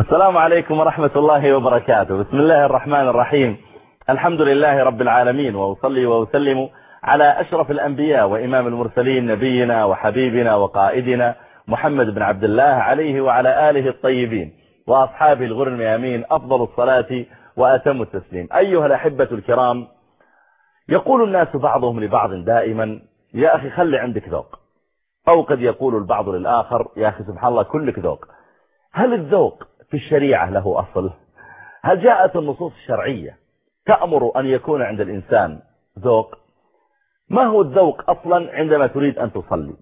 السلام عليكم ورحمة الله وبركاته. بسم الله الرحمن الرحيم. الحمد لله رب العالمين وأصلي وأسلم على أشرف الأنبياء وإمام المرسلين نبينا وحبيبنا وقائدنا محمد بن عبد الله عليه وعلى آله الطيبين وأصحابه الغر الميامين. أفضل الصلاة وأتم التسليم. أيها الأحبة الكرام يقول الناس بعضهم لبعض دائما يا أخي خلي عندك ذوق. أو قد يقول البعض للآخر يا أخي سبحان الله كلك ذوق. هل الذوق في الشريعة له أصل؟ هل جاءت النصوص الشرعية تأمر أن يكون عند الإنسان ذوق؟ ما هو الذوق أصلا عندما تريد أن تصلي؟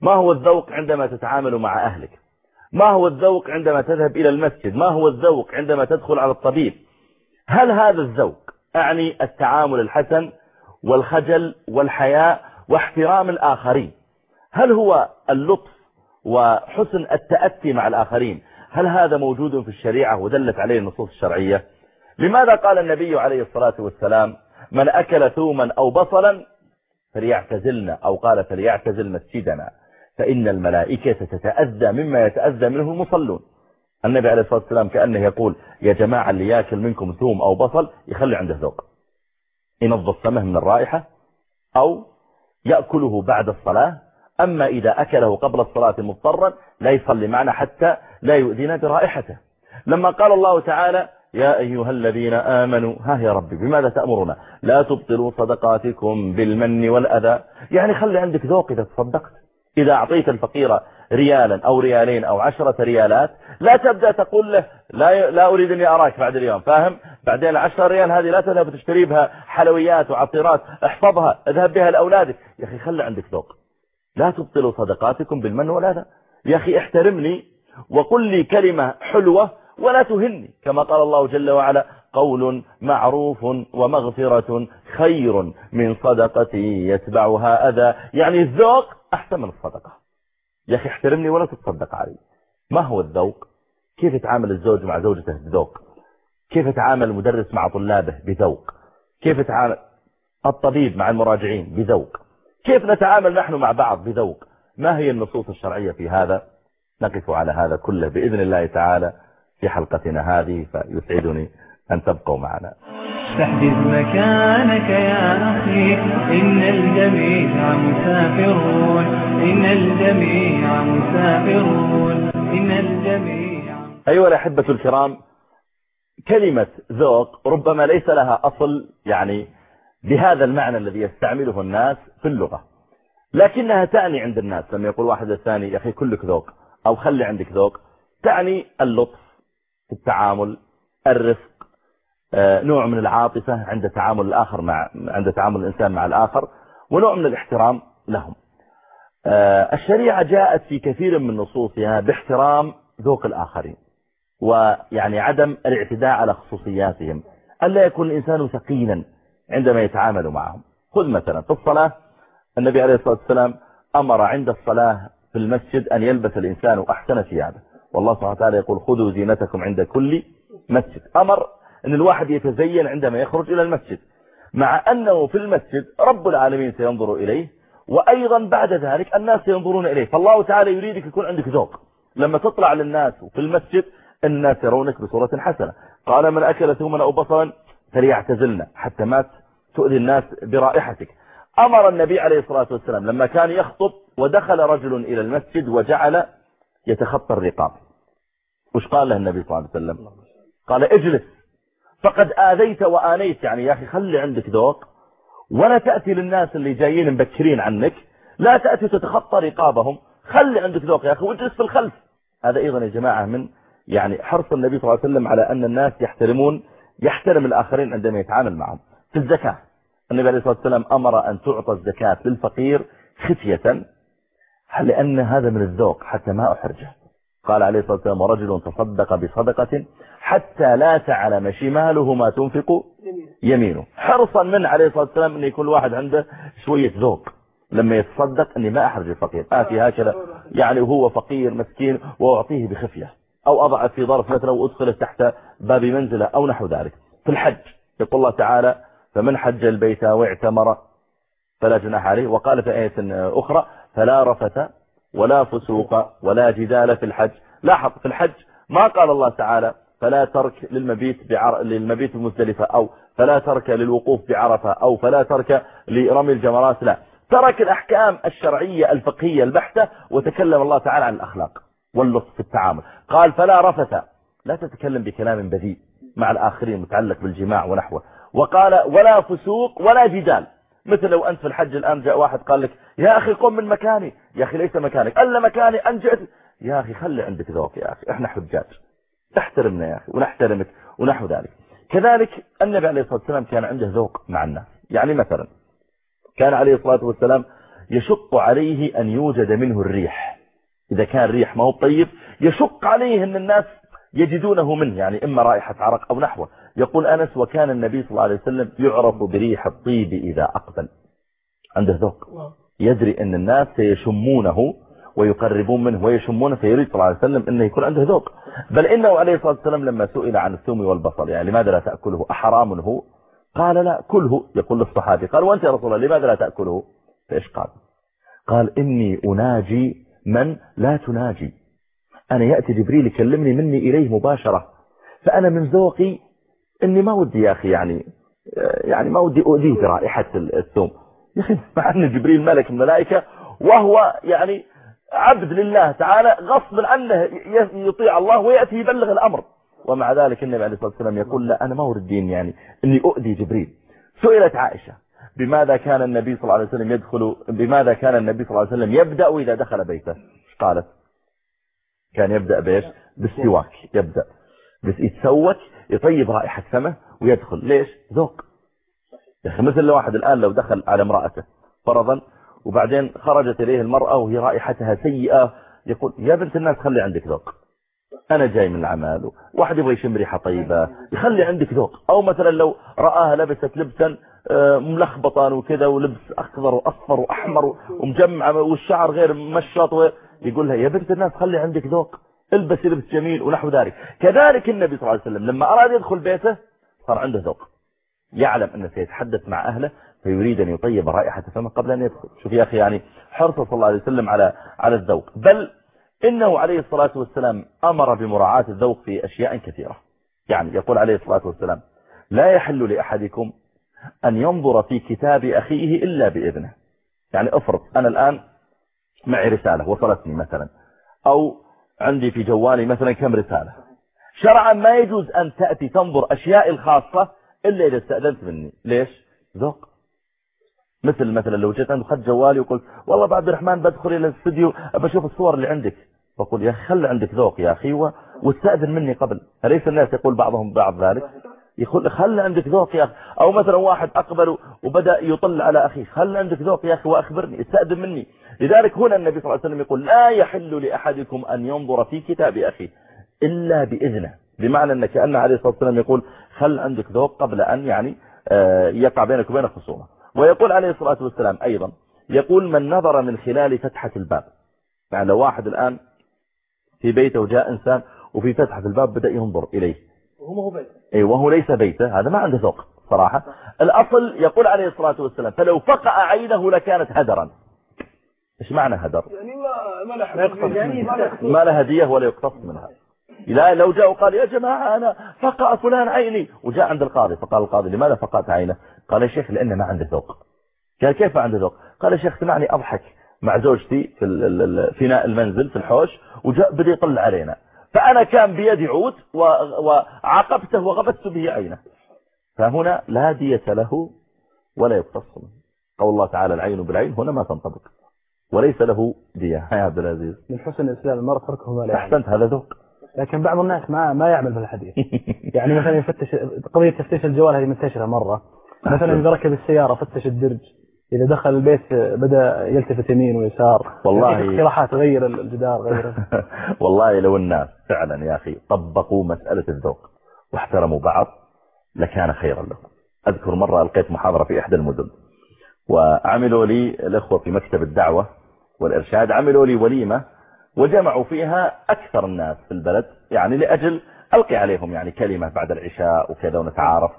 ما هو الذوق عندما تتعامل مع أهلك؟ ما هو الذوق عندما تذهب إلى المسجد؟ ما هو الذوق عندما تدخل على الطبيب؟ هل هذا الذوق أعني التعامل الحسن والخجل والحياء واحترام الآخرين؟ هل هو اللطف وحسن التأتي مع الآخرين؟ هل هذا موجود في الشريعة ودلت عليه النصوص الشرعية؟ لماذا قال النبي عليه الصلاة والسلام من أكل ثوما أو بصلا فليعتزلنا أو قال فليعتزل مسجدنا فإن الملائكة تتأذى مما يتأذى منه المصلون. النبي عليه الصلاة والسلام كأنه يقول يا جماعة اللي يأكل منكم ثوم أو بصل يخلي عنده ذوق. ينظف فمه من الرائحة أو يأكله بعد الصلاة أما إذا أكله قبل الصلاة مضطرا لا يصلي معنا حتى لا يؤذينا برائحته. لما قال الله تعالى يا أيها الذين آمنوا ها يا ربي بماذا تأمرنا؟ لا تبطلوا صدقاتكم بالمن والأذى. يعني خلي عندك ذوق إذا تصدقت. إذا أعطيت الفقير ريالا أو ريالين أو عشرة ريالات لا تبدأ تقول له لا, لا أريد أني أراك بعد اليوم فاهم؟ بعدين العشرة ريال هذه لا تذهب تشتري بها حلويات وعطيرات احفظها اذهب بها لأولادك. يا أخي خلي عندك ذوق. لا تبطلوا صدقاتكم بالمن والأذى يا أخي احترمني وقل لي كلمة حلوة ولا تهني. كما قال الله جل وعلا قول معروف ومغفرة خير من صدقة يتبعها أذى. يعني الذوق أحسن من الصدقة. يا أخي احترمني ولا تتصدق علي. ما هو الذوق؟ كيف يتعامل الزوج مع زوجته بذوق؟ كيف يتعامل المدرس مع طلابه بذوق؟ كيف يتعامل الطبيب مع المراجعين بذوق؟ كيف نتعامل نحن مع بعض بذوق؟ ما هي النصوص الشرعية في هذا؟ نقف على هذا كله بإذن الله تعالى في حلقتنا هذه فيسعدني أن تبقوا معنا. تحدث مكانك يا أخي إن الجميع مسافرون إن الجميع مسافرون إن الجميع أيها الأحبة الكرام كلمة ذوق ربما ليس لها أصل يعني بهذا المعنى الذي يستعمله الناس في اللغة. لكنها تعني عند الناس لما يقول واحد الثاني يا أخي كلك ذوق أو خلي عندك ذوق. تعني اللطف في التعامل الرفق آه، نوع من العاطفة عند تعامل الآخر مع عند تعامل الإنسان مع الآخر ونوع من الاحترام لهم. آه، الشريعة جاءت في كثير من نصوصها باحترام ذوق الآخرين ويعني عدم الاعتداء على خصوصياتهم ألا يكون الإنسان ثقيلا عندما يتعامل معهم. خذ مثلا في الصلاة النبي عليه الصلاة والسلام أمر عند الصلاة في المسجد أن يلبس الإنسان أحسن ثيابه. والله سبحانه وتعالى يقول خذوا زينتكم عند كل مسجد. أمر أن الواحد يتزين عندما يخرج إلى المسجد. مع أنه في المسجد رب العالمين سينظر إليه وأيضا بعد ذلك الناس سينظرون إليه. فالله تعالى يريدك يكون عندك ذوق. لما تطلع للناس في المسجد الناس يرونك بصورة حسنة. قال من أكل ثوما أو بصلا فليعتزلنا حتى ما تؤذي الناس برائحتك. أمر النبي عليه الصلاة والسلام لما كان يخطب ودخل رجل إلى المسجد وجعل يتخطى الرقاب. وش قال له النبي صلى الله عليه وسلم؟ قال اجلس. فقد آذيت وآنيت. يعني يا أخي خلي عندك ذوق ولا تأتي للناس اللي جايين مبكرين عنك لا تأتي تتخطى رقابهم. خلي عندك ذوق يا أخي واجلس في الخلف. هذا أيضا يا جماعة من يعني حرص النبي صلى الله عليه وسلم على أن الناس يحترمون يحترم الآخرين عندما يتعامل معهم. في الزكاة النبي عليه الصلاة والسلام أمر أن تعطى الزكاة للفقير خفية لأن هذا من الذوق حتى ما أحرجه. قال عليه الصلاة والسلام ورجل تصدق بصدقة حتى لا تعلم شماله ما تنفق يمينه. حرصا من عليه الصلاة والسلام أن يكون الواحد عنده شوية ذوق. لما يتصدق أني ما أحرج الفقير. آتي هكذا يعني وهو فقير مسكين وأعطيه بخفية. أو أضع في ظرف مثلا وأدخله تحت باب منزلة أو نحو ذلك. في الحج يقول الله تعالى فمن حج البيت واعتمر فلا جناح عليه. وقال في آية أخرى فلا رفث ولا فسوق ولا جدال في الحج. لاحظ في الحج ما قال الله تعالى فلا ترك للمبيت بعر... للمبيت المزدلفة أو فلا ترك للوقوف بعرفة أو فلا ترك لرمي الجمرات. لا ترك الأحكام الشرعية الفقهية البحتة وتكلم الله تعالى عن الأخلاق. واللطف في التعامل. قال فلا رفث. لا تتكلم بكلام بذيء مع الآخرين متعلق بالجماع ونحوه. وقال ولا فسوق ولا جدال. مثل لو أنت في الحج الآن جاء واحد قال لك يا أخي قم من مكاني. يا أخي ليس مكانك. ألا مكاني أنجأت يا أخي خلي عندك ذوق يا أخي. إحنا حجاج. احترمنا يا أخي ونحترمك ونحو ذلك. كذلك النبي عليه الصلاة والسلام كان عنده ذوق مع الناس. يعني مثلا كان عليه الصلاة والسلام يشق عليه أن يوجد منه الريح. إذا كان ريح ما هو طيب يشق عليه أن الناس يجدونه منه يعني إما رائحة عرق أو نحوه. يقول أنس وكان النبي صلى الله عليه وسلم يعرف بريح الطيب إذا أقبل. عنده ذوق. يدري أن الناس سيشمونه ويقربون منه ويشمونه فيريد صلى الله عليه وسلم أنه يكون عنده ذوق. بل إنه عليه الصلاة والسلام لما سئل عن الثوم والبصل يعني لماذا لا تأكله؟ أحرام هو؟ قال لا كله. يقول للصحابي قال وأنت يا رسول الله لماذا لا تأكله؟ فإيش قال؟ قال إني أناجي من لا تناجي. أنا يأتي جبريل يكلمني مني إليه مباشرة فأنا من ذوقي إني ما ودي يا أخي يعني يعني ما ودي أؤذيه برائحة الثوم. يا أخي مع أن جبريل ملك الملائكة وهو يعني عبد لله تعالى غصب عنه يطيع الله ويأتي يبلغ الأمر. ومع ذلك النبي عليه الصلاة والسلام يقول لا أنا ما أريد يعني إني أؤذي جبريل. سئلت عائشة بماذا كان النبي صلى الله عليه وسلم يدخل بماذا كان النبي صلى الله عليه وسلم يبدأ إذا دخل بيته؟ قالت كان يبدأ بإيش؟ بالسواك يبدأ. بس يتسوك يطيب رائحة فمه ويدخل. ليش؟ ذوق. يا أخي مثل واحد الآن لو دخل على امرأته فرضا وبعدين خرجت إليه المرأة وهي رائحتها سيئة يقول يا بنت الناس خلي عندك ذوق. أنا جاي من العمل واحد يبغى يشم ريحة طيبة يخلي عندك ذوق. أو مثلا لو رآها لبست لبسا آه، ملخبطا وكذا ولبس أخضر وأصفر وأحمر ومجمع والشعر غير مشط يقول لها يا بنت الناس خلي عندك ذوق البسي لبس جميل ونحو ذلك. كذلك النبي صلى الله عليه وسلم لما أراد يدخل بيته صار عنده ذوق. يعلم أنه سيتحدث مع أهله فيريد أن يطيب رائحة فمه قبل أن يدخل. شوف يا أخي يعني حرصه صلى الله عليه وسلم على على الذوق. بل إنه عليه الصلاة والسلام أمر بمراعاة الذوق في أشياء كثيرة. يعني يقول عليه الصلاة والسلام لا يحل لأحدكم أن ينظر في كتاب أخيه إلا بإذنه. يعني أفرض أنا الآن معي رسالة وصلتني مثلا أو عندي في جوالي مثلا كم رسالة. شرعا ما يجوز أن تأتي تنظر أشياء الخاصة إلا إذا استأذنت مني. ليش؟ ذوق. مثل مثلا لو جيت عند خد جوالي وقلت والله بعد الرحمن بدخل إلى الاستوديو بشوف الصور اللي عندك. بقول يا خل عندك ذوق يا أخي واستأذن مني قبل. أليس الناس يقول بعضهم بعض ذلك؟ يقول خل عندك ذوق يا أخي. أو مثلا واحد اقبل وبدأ يطل على أخيه. خل عندك ذوق يا أخي وأخبرني استأذن مني. لذلك هنا النبي صلى الله عليه وسلم يقول لا يحل لأحدكم أن ينظر في كتاب أخيه إلا بإذنه. بمعنى أن كأن عليه الصلاة والسلام يقول خل عندك ذوق قبل أن يعني آه، يقع بينك وبين خصومه. ويقول عليه الصلاة والسلام أيضا يقول من نظر من خلال فتحة الباب. يعني لو واحد الآن في بيته وجاء إنسان وفي فتحة الباب بدأ ينظر إليه. وهو بيته أي وهو ليس بيته هذا ما عنده ذوق صراحة. الأصل يقول عليه الصلاة والسلام فلو فقع عينه لكانت هدرا. إيش معنى هدر؟ يعني ما ما يعني ما له هدية ولا يقتص منها. لا لو جاء وقال يا جماعة أنا فقع فلان عيني. وجاء عند القاضي فقال القاضي لماذا فقعت عينه؟ قال يا شيخ لأنه ما عنده ذوق قال كيف ما عنده ذوق قال يا شيخ سمعني أضحك مع زوجتي في فناء المنزل في الحوش. وجاء بدي يطلع علينا. فأنا كان بيدي عود وعاقبته وغبت به عينه. فهنا لا دية له ولا يقتص قول الله تعالى العين بالعين هنا ما تنطبق. وليس له دية. يا عبد العزيز. من حسن الإسلام المرء تركه ما لا أحسنت هذا ذوق. لكن بعض الناس ما ما يعمل في الحديث. يعني مثلا يفتش قضية تفتيش الجوال هذه منتشرة مرة. مثلا إذا ركب السيارة فتش الدرج. إذا دخل البيت بدأ يلتفت يمين ويسار. والله يعني اقتراحات غير الجدار غير والله لو الناس فعلا يا أخي طبقوا مسألة الذوق واحترموا بعض لكان خيرا لهم أذكر مرة ألقيت محاضرة في إحدى المدن وعملوا لي الأخوة في مكتب الدعوة والإرشاد عملوا لي وليمة وجمعوا فيها أكثر الناس في البلد يعني لأجل ألقي عليهم يعني كلمة بعد العشاء وكذا ونتعارف.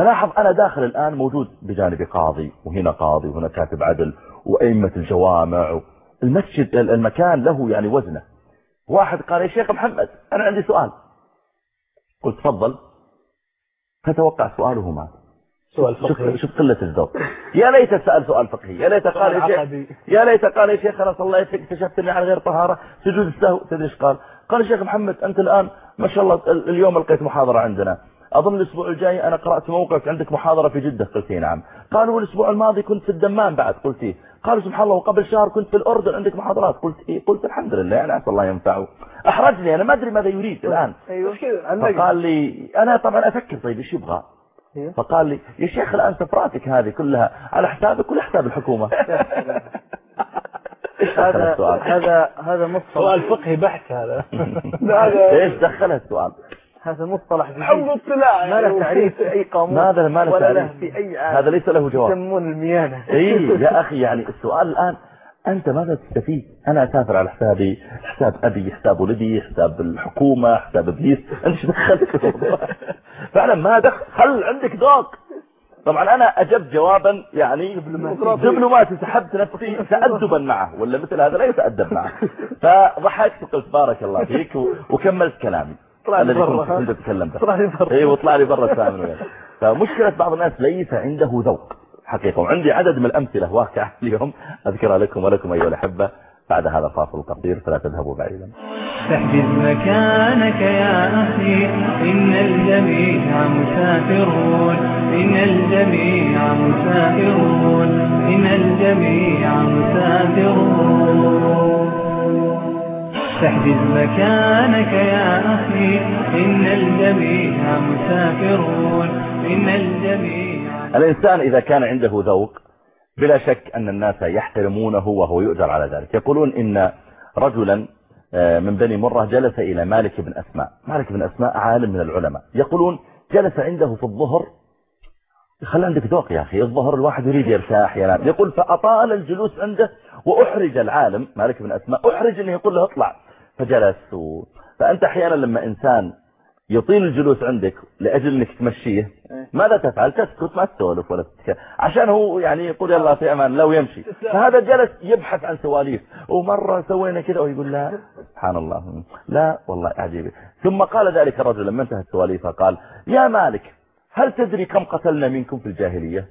فلاحظ أنا داخل الآن موجود بجانبي قاضي وهنا قاضي وهنا كاتب عدل وأئمة الجوامع المسجد المكان له يعني وزنة. واحد قال يا شيخ محمد أنا عندي سؤال. قلت تفضل. فتوقع سؤاله مات سؤال فقهي. شوف قلة الذوق؟ يا ليت سأل سؤال فقهي. يا ليت قال يا شيخ. يا ليت قال يا شيخ أنا صليت اكتشفت أني على غير طهارة سجود السهو. تدري إيش قال؟ قال يا شيخ محمد أنت الآن ما شاء الله ال- اليوم لقيت محاضرة عندنا. أظن الأسبوع الجاي أنا قرأت موقعك عندك محاضرة في جدة. قلت إي نعم. قالوا الأسبوع الماضي كنت في الدمام بعد. قلت إيه. قالوا سبحان الله وقبل شهر كنت في الأردن عندك محاضرات. قلت إيه قلت الحمد لله أنا عسى الله ينفعه. أحرجني أنا ما أدري ماذا يريد الآن. أيوه. فقال لي أنا طبعا أفكر طيب إيش يبغى؟ إيه. فقال لي يا شيخ الآن سفراتك هذه كلها على حسابك ولا حساب الحكومة؟ هذا السؤال. هذا هذا مصطلح. سؤال فقهي بحت هذا إيش دخل السؤال؟ هذا مصطلح جديد. حب الطلاع ما له تعريف في أي قاموس ماذا ما له ولا له تعريف. في أي عالم. هذا ليس له جواب. يسمون الميانة. إي يا أخي يعني السؤال الآن أنت ماذا تستفيد؟ أنا أسافر على حسابي حساب أبي حساب ولدي حساب الحكومة حساب إبليس. أنت إيش دخلت في الموضوع؟ فعلا ما دخل. خل عندك ذوق؟ طبعا أنا اجبت جوابا يعني دبلوماسي. سحبت نفسي تأدبا معه ولا مثل هذا لا يتأدب معه. فضحكت وقلت بارك الله فيك وكملت كلامي. طلع الذي برا. كنت أتكلم به. طلع لي برا. اي وطلع لي برا فمشكلة بعض الناس ليس عنده ذوق. حقيقة. وعندي عدد من الأمثلة واقعة اليوم. أذكرها لكم ولكم أيها الأحبة. بعد هذا الفاصل القصير فلا تذهبوا بعيدا. فاحجز مكانك يا أخي. إن الجميع مسافرون. إن الجميع مسافرون. إن الجميع مسافرون. فاحجز مكانك يا أخي. إن الجميع مسافرون. إن الجميع الإنسان إذا كان عنده ذوق بلا شك أن الناس يحترمونه وهو يؤجر على ذلك. يقولون إن رجلا آه، من بني مرة جلس إلى مالك بن أسماء. مالك بن أسماء عالم من العلماء. يقولون جلس عنده في الظهر. خلي عندك ذوق يا أخي. الظهر الواحد يريد يرتاح ينام. يقول فأطال الجلوس عنده وأحرج العالم. مالك بن أسماء أحرج أنه يقول له اطلع. فجلس و... فأنت أحيانا لما إنسان يطيل الجلوس عندك لأجل أنك تمشيه ماذا تفعل؟ تسكت ما تسولف ولا تتكلم. عشان هو يعني يقول يلا في أمان لا ويمشي فهذا جلس يبحث عن سواليف. ومرة سوينا كذا ويقول لا. سبحان الله. لا والله عجيب. ثم قال ذلك الرجل لما انتهت سواليفه قال يا مالك هل تدري كم قتلنا منكم في الجاهلية؟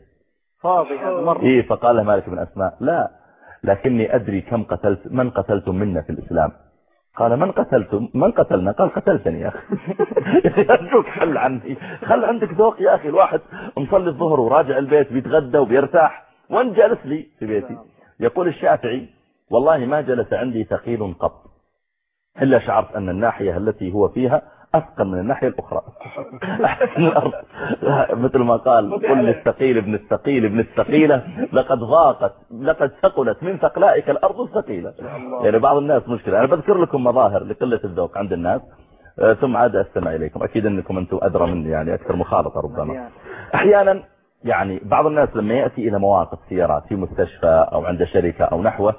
فاضي هذا مرة. إيه فقال له مالك بن أسماء لا لكني أدري كم قتلت من قتلتم منا في الإسلام. قال من قتلتم من قتلنا؟ قال قتلتني يا أخي. أرجوك حل عني خل عندك ذوق يا أخي. الواحد مصلي الظهر وراجع البيت بيتغدى وبيرتاح. وان جالس لي في بيتي؟ يقول الشافعي والله ما جلس عندي ثقيل قط. إلا شعرت أن الناحية التي هو فيها أثقل من الناحية الأخرى. أحسن الأرض. مثل ما قال قل الثقيل ابن الثقيل ابن الثقيلة لقد ضاقت لقد ثقلت من ثقلائك الأرض الثقيلة. يعني بعض الناس مشكلة. أنا بذكر لكم مظاهر لقلة الذوق عند الناس. آه، ثم عاد أستمع إليكم. أكيد أنكم أنتم أدرى مني يعني أكثر مخالطة ربما. أحيانا يعني بعض الناس لما يأتي إلى مواقف سيارات في مستشفى أو عند شركة أو نحوه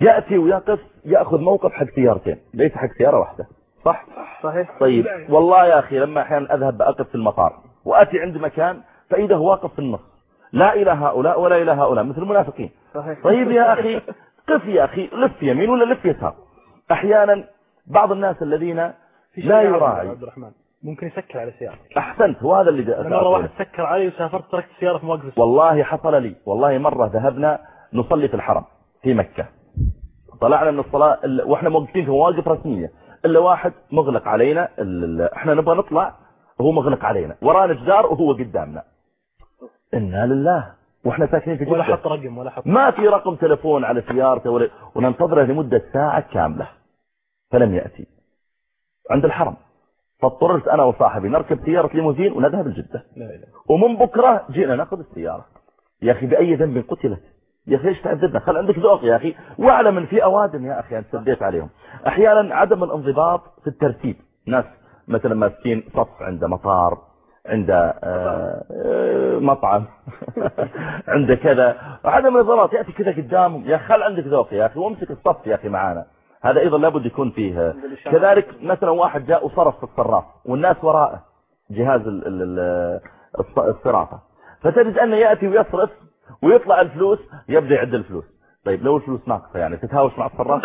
يأتي ويقف يأخذ موقف حق سيارتين ليس حق سيارة واحدة. صح؟ صحيح. طيب. والله يا أخي لما أحيانا أذهب بأقف في المطار وأتي عند مكان فإذا هو واقف في النص. لا إلى هؤلاء ولا إلى هؤلاء مثل المنافقين. صحيح. طيب يا أخي قف يا أخي لف يمين ولا لف يسار؟ أحيانا بعض الناس الذين لا يراعي. عبد الرحمن ممكن يسكر على سيارة أحسنت وهذا اللي أنا مرة واحد سكر علي وسافرت تركت السيارة في موقف. السوق. والله حصل لي والله مرة ذهبنا نصلي في الحرم في مكة. طلعنا من الصلاة ال- وإحنا موقفين في مواقف رسمية. إلا واحد مغلق علينا إحنا نبغى نطلع وهو مغلق علينا. ورانا جدار وهو قدامنا. إنا لله. وإحنا ساكنين في ولا جدة. حط رقم ولا حط ما في رقم تلفون على سيارته ولا وننتظره لمدة ساعة كاملة. فلم يأتي. عند الحرم. فاضطررت أنا وصاحبي نركب سيارة ليموزين ونذهب لجدة. ومن بكرة جينا ناخذ السيارة. يا أخي بأي ذنب قتلت؟ يا أخي إيش تعذبنا خل عندك ذوق يا أخي. واعلم إن في أوادم يا أخي أنت سديت عليهم. أحيانا عدم الانضباط في الترتيب. ناس مثلا ماسكين صف عند مطار عند آه، آه، مطعم عند كذا. عدم الانضباط يأتي كذا قدامهم. يا خل عندك ذوق يا أخي وامسك الصف يا أخي معانا. هذا أيضا لابد يكون فيه. كذلك مثلا واحد جاء وصرف في الصراف والناس وراءه جهاز ال- ال- ال- الص- الصرافة فتجد أنه يأتي ويصرف ويطلع الفلوس يبدأ يعد الفلوس. طيب لو الفلوس ناقصة يعني تتهاوش مع الصراف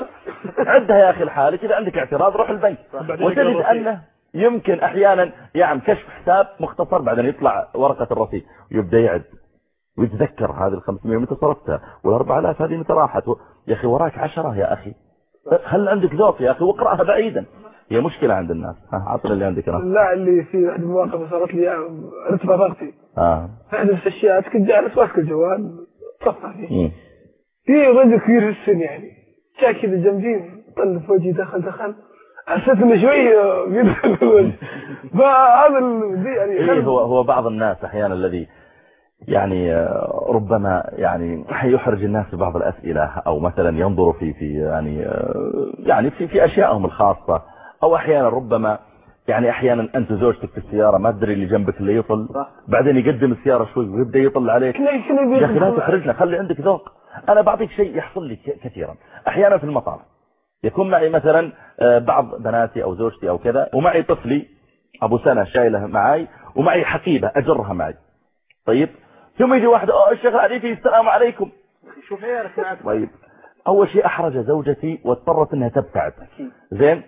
عدها يا أخي لحالك إذا عندك اعتراض روح البنك. بعدين وتجد. أنه يمكن أحيانا يعمل كشف حساب مختصر بعدين يطلع ورقة الرصيد ويبدأ يعد. ويتذكر هذه ال 500 متى صرفتها وال 4000 هذه متى راحت يا أخي وراك عشرة يا أخي. هل عندك ذوق يا أخي؟ واقرأها بعيدا. هي مشكلة عند الناس. ها عطنا اللي عندك أنا لا اللي في واحد المواقف صارت لي عرفت رفقتي آه. احدث اشياء كنت جالس ماسك الجوال طفى فيه. في رجل كبير في السن يعني. جاء كذا جنبي طل في وجهي دخل دخل. حسيت انه شوي بيدخل في الوجه فهذا ال- يعني إيه هو هو بعض الناس أحيانا الذي يعني آه، ربما يعني يحرج الناس في بعض الأسئلة أو مثلا ينظر في في يعني آه، يعني في في أشيائهم الخاصة. أو أحيانا ربما يعني أحيانا أنت زوجتك في السيارة ما تدري اللي جنبك اللي يطل بعدين يقدم السيارة شوي ويبدأ يطل عليك. يا أخي لا تحرجنا خلي عندك ذوق. أنا بعطيك شيء يحصل لي كثيرا. أحيانا في المطار. يكون معي مثلا آه، بعض بناتي أو زوجتي أو كذا ومعي طفلي أبو سنة شايله معي ومعي حقيبة أجرها معي طيب؟ ثم يجي واحد الشيخ العريفي السلام عليكم. شوف يا ركعت طيب. أول شيء أحرج زوجتي واضطرت أنها تبتعد. زين؟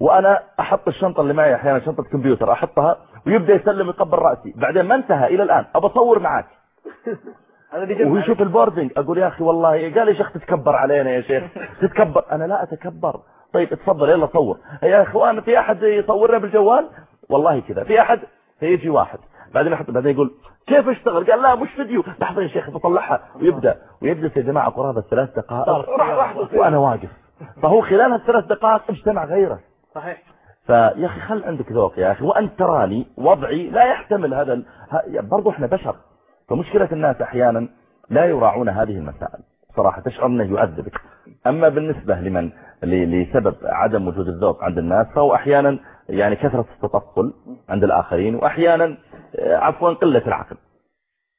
وأنا أحط الشنطة اللي معي أحيانا شنطة كمبيوتر أحطها ويبدأ يسلم يقبل رأسي. بعدين ما انتهى إلى الآن. أبى أصور جمع ويشوف البوردنج أقول يا أخي والله قال يا شيخ تتكبر علينا يا شيخ. تتكبر. أنا لا أتكبر. طيب اتفضل يلا صور. يا إخوان في أحد يصورنا بالجوال؟ والله كذا. في أحد؟ فيجي واحد. بعدين يحط بعدين يقول كيف اشتغل قال لا مش فيديو. لحظة يا شيخ بطلعها ويبدأ. ويجلس يا جماعة قرابه ثلاث دقائق. وأنا واقف. فهو خلال هالثلاث دقائق اجتمع غيره. صحيح. فيا أخي خل عندك ذوق يا أخي. وأنت تراني وضعي لا يحتمل هذا ال... ه- برضو إحنا بشر. فمشكلة الناس أحيانا لا يراعون هذه المسائل. صراحة تشعر إنه يؤذبك. أما بالنسبة لمن ل- لسبب عدم وجود الذوق عند الناس فهو أحيانا يعني كثرة التطفل عند الآخرين وأحيانا عفوا قلة العقل.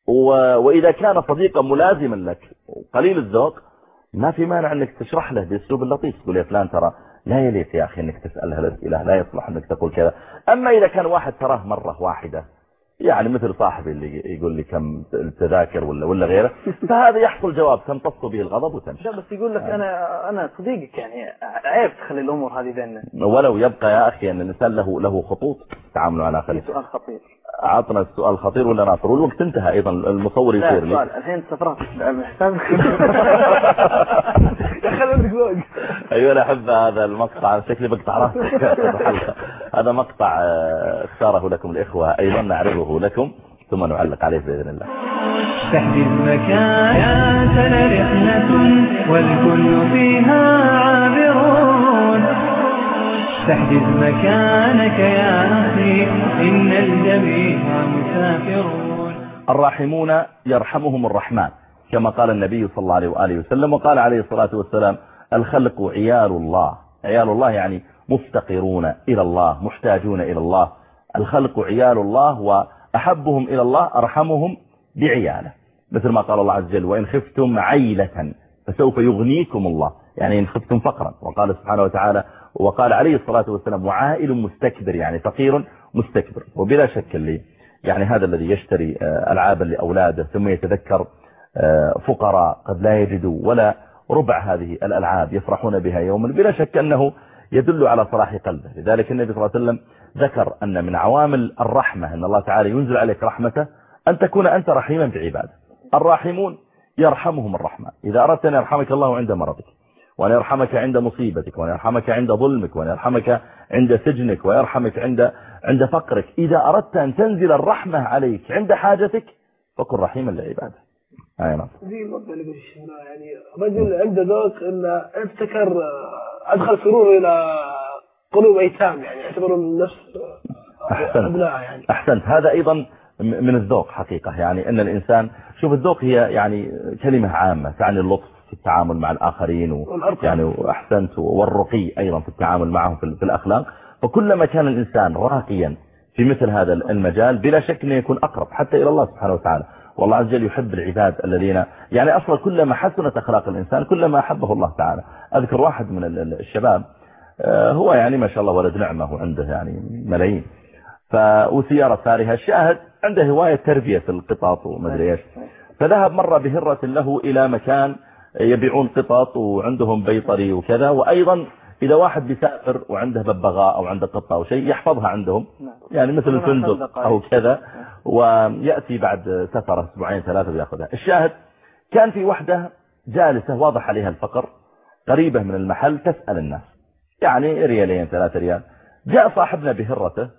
و- وإذا كان صديقا ملازما لك وقليل الذوق ما في مانع إنك تشرح له بأسلوب لطيف. تقول يا فلان ترى لا يليق يا أخي إنك تسال هالاسئله لا يصلح إنك تقول كذا. أما إذا كان واحد تراه مرة واحدة يعني مثل صاحبي اللي يقول لي كم التذاكر ولا ولا غيره فهذا يحصل جواب تمتص به الغضب وتمشي. لا بس يقول لك أنا أنا صديقك يعني عيب تخلي الأمور هذه بيننا. ولو يبقى يا أخي أن الإنسان له له خطوط تعامله على اخره سؤال خطير. عطنا السؤال خطير ولا ناصر والوقت انتهى أيضا المصور لا يصير لي. سؤال. الحين يا خلي عندك ذوق أيوه أنا أحب هذا المقطع. شكلي بقطع راسك هذا مقطع آه، اختاره لكم الإخوة. أيضا نعرضه لكم ثم نعلق عليه بإذن الله. تحجز مكان يا سنة رحلة والكل فيها عابرون تحجز مكانك يا أخي إن الجميع مسافرون. الراحمون يرحمهم الرحمن كما قال النبي صلى الله عليه وآله وسلم وقال عليه الصلاة والسلام الخلق عيال الله. عيال الله يعني مفتقرون إلى الله محتاجون إلى الله. الخلق عيال الله وأحبهم إلى الله أرحمهم بعياله. مثل ما قال الله عز وجل وإن خفتم عيلة فسوف يغنيكم الله. يعني إن خفتم فقرا. وقال سبحانه وتعالى وقال عليه الصلاة والسلام وعائل مستكبر يعني فقير مستكبر. وبلا شك اللي يعني هذا الذي يشتري آه، ألعابا لأولاده ثم يتذكر آه، فقراء قد لا يجدوا ولا ربع هذه الألعاب يفرحون بها يوما بلا شك أنه يدل على صلاح قلبه. لذلك النبي صلى الله عليه وسلم ذكر أن من عوامل الرحمة أن الله تعالى ينزل عليك رحمته أن تكون أنت رحيما بعباده. الراحمون يرحمهم الرحمن إذا أردت أن يرحمك الله عند مرضك. وأن يرحمك عند مصيبتك وأن يرحمك عند ظلمك وأن يرحمك عند سجنك ويرحمك عند عند فقرك. إذا أردت أن تنزل الرحمة عليك عند حاجتك فكن رحيما لعباده. أي نعم دي اللي قلت يعني رجل عنده ذوق انه ابتكر آه، ادخل سرور إلى قلوب أيتام يعني يعتبرون نفس آه، أحسنت. يعني. أحسنت. هذا أيضا من الذوق حقيقة. يعني أن الإنسان شوف الذوق هي يعني كلمة عامة تعني اللطف في التعامل مع الآخرين و. يعني وأحسنت والرقي أيضا في التعامل معهم في, في الأخلاق. فكلما كان الإنسان راقيا في مثل هذا المجال بلا شك أنه يكون أقرب حتى إلى الله سبحانه وتعالى. والله عز وجل يحب العباد الذين يعني أصلا كلما حسنت أخلاق الإنسان كلما أحبه الله تعالى. أذكر واحد من ال- ال- الشباب آه، هو يعني ما شاء الله ولد نعمة وعنده يعني ملايين. ف وسيارة فارهة الشاهد عنده هواية تربية القطط ومدري إيش. فذهب مرة بهرة له إلى مكان يبيعون قطط وعندهم بيطري وكذا وأيضا إذا واحد بيسافر وعنده ببغاء أو عنده قطة أو شيء يحفظها عندهم. نعم. يعني مثل الفندق أو. كذا ويأتي بعد سفرة أسبوعين ثلاثة ويأخذها. الشاهد كان في وحدة جالسة واضح عليها الفقر قريبة من المحل تسأل الناس. يعني ريالين ثلاثة ريال. جاء صاحبنا بهرته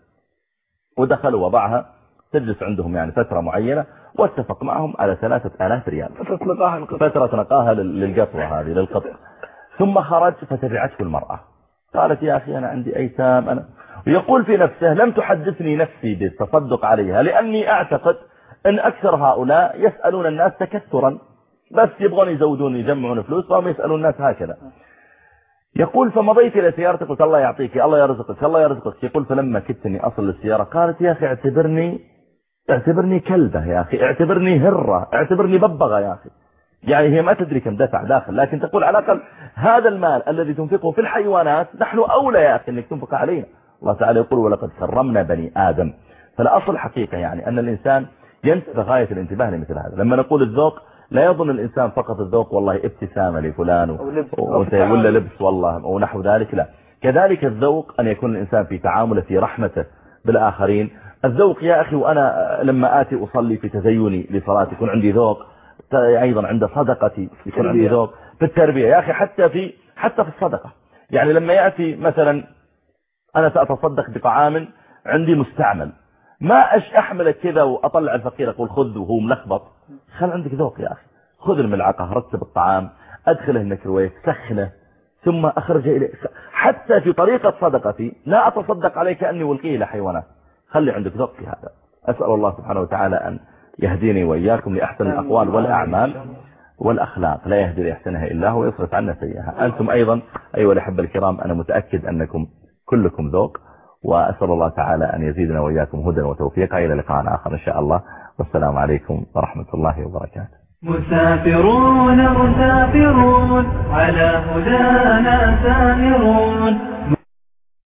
ودخل وضعها. تجلس عندهم يعني فترة معينة واتفق معهم على ثلاثة آلاف ريال. فترة نقاها القطع فترة نقاها لل- للقطوة هذه للقط ثم خرج فتبعته المرأة. قالت يا أخي أنا عندي أيتام أنا ويقول في نفسه لم تحدثني نفسي بالتصدق عليها لأني أعتقد أن أكثر هؤلاء يسألون الناس تكثرا. بس يبغون يزودون يجمعون فلوس فهم يسألون الناس هكذا. يقول فمضيت إلى سيارتي قلت الله يعطيك الله يرزقك الله يرزقك. يقول فلما كدت أني أصل للسيارة قالت يا أخي اعتبرني اعتبرني كلبة يا أخي اعتبرني هرة اعتبرني ببغة يا أخي. يعني هي ما تدري كم دفع داخل لكن تقول على الأقل هذا المال الذي تنفقه في الحيوانات نحن أولى يا أخي أنك تنفق علينا. الله تعالى يقول ولقد كرمنا بني آدم. فالأصل حقيقة يعني أن الإنسان ينتبه غاية الانتباه لمثل هذا. لما نقول الذوق لا يظن الإنسان فقط الذوق والله ابتسامة لفلان و- أو لبس. ولا لبس والله ونحو ذلك لا. كذلك الذوق أن يكون الإنسان في تعامله في رحمته بالآخرين الذوق يا أخي وأنا لما آتي أصلي في تزيني لصلاتي يكون عندي ذوق. أيضا عند صدقتي يكون عندي. ذوق. في التربية يا أخي حتى في حتى في الصدقة. يعني لما يأتي مثلا أنا سأتصدق بطعام عندي مستعمل. ما أش أحمله كذا وأطلع الفقير أقول خذ وهو ملخبط. خل عندك ذوق يا أخي. خذ الملعقة رتب الطعام أدخله الميكروويف سخنه ثم أخرجه إليه. حتى في طريقة صدقتي لا أتصدق عليه كأني ولقيه إلى حيوانات. خلي عندك ذوق في هذا. أسأل الله سبحانه وتعالى أن يهديني وإياكم لأحسن الأقوال والأعمال والأخلاق. لا يهدي لأحسنها إلا هو يصرف عنا سيئها. أنتم أيضا أيها الأحبة الكرام أنا متأكد أنكم كلكم ذوق وأسأل الله تعالى أن يزيدنا وإياكم هدى وتوفيقا. إلى لقاء آخر إن شاء الله. والسلام عليكم ورحمة الله وبركاته. مسافرون مسافرون على هدانا سامرون.